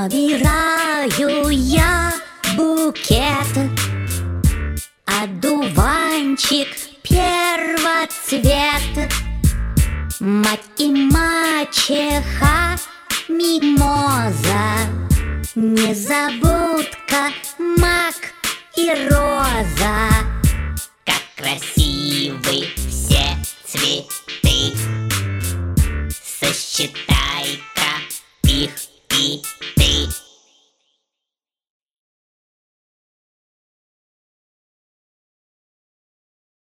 Набираю я букет. Одуванчик первоцвет Мать и мачеха мимоза Незабудка мак и роза. Как красивы все цветы. Сосчитай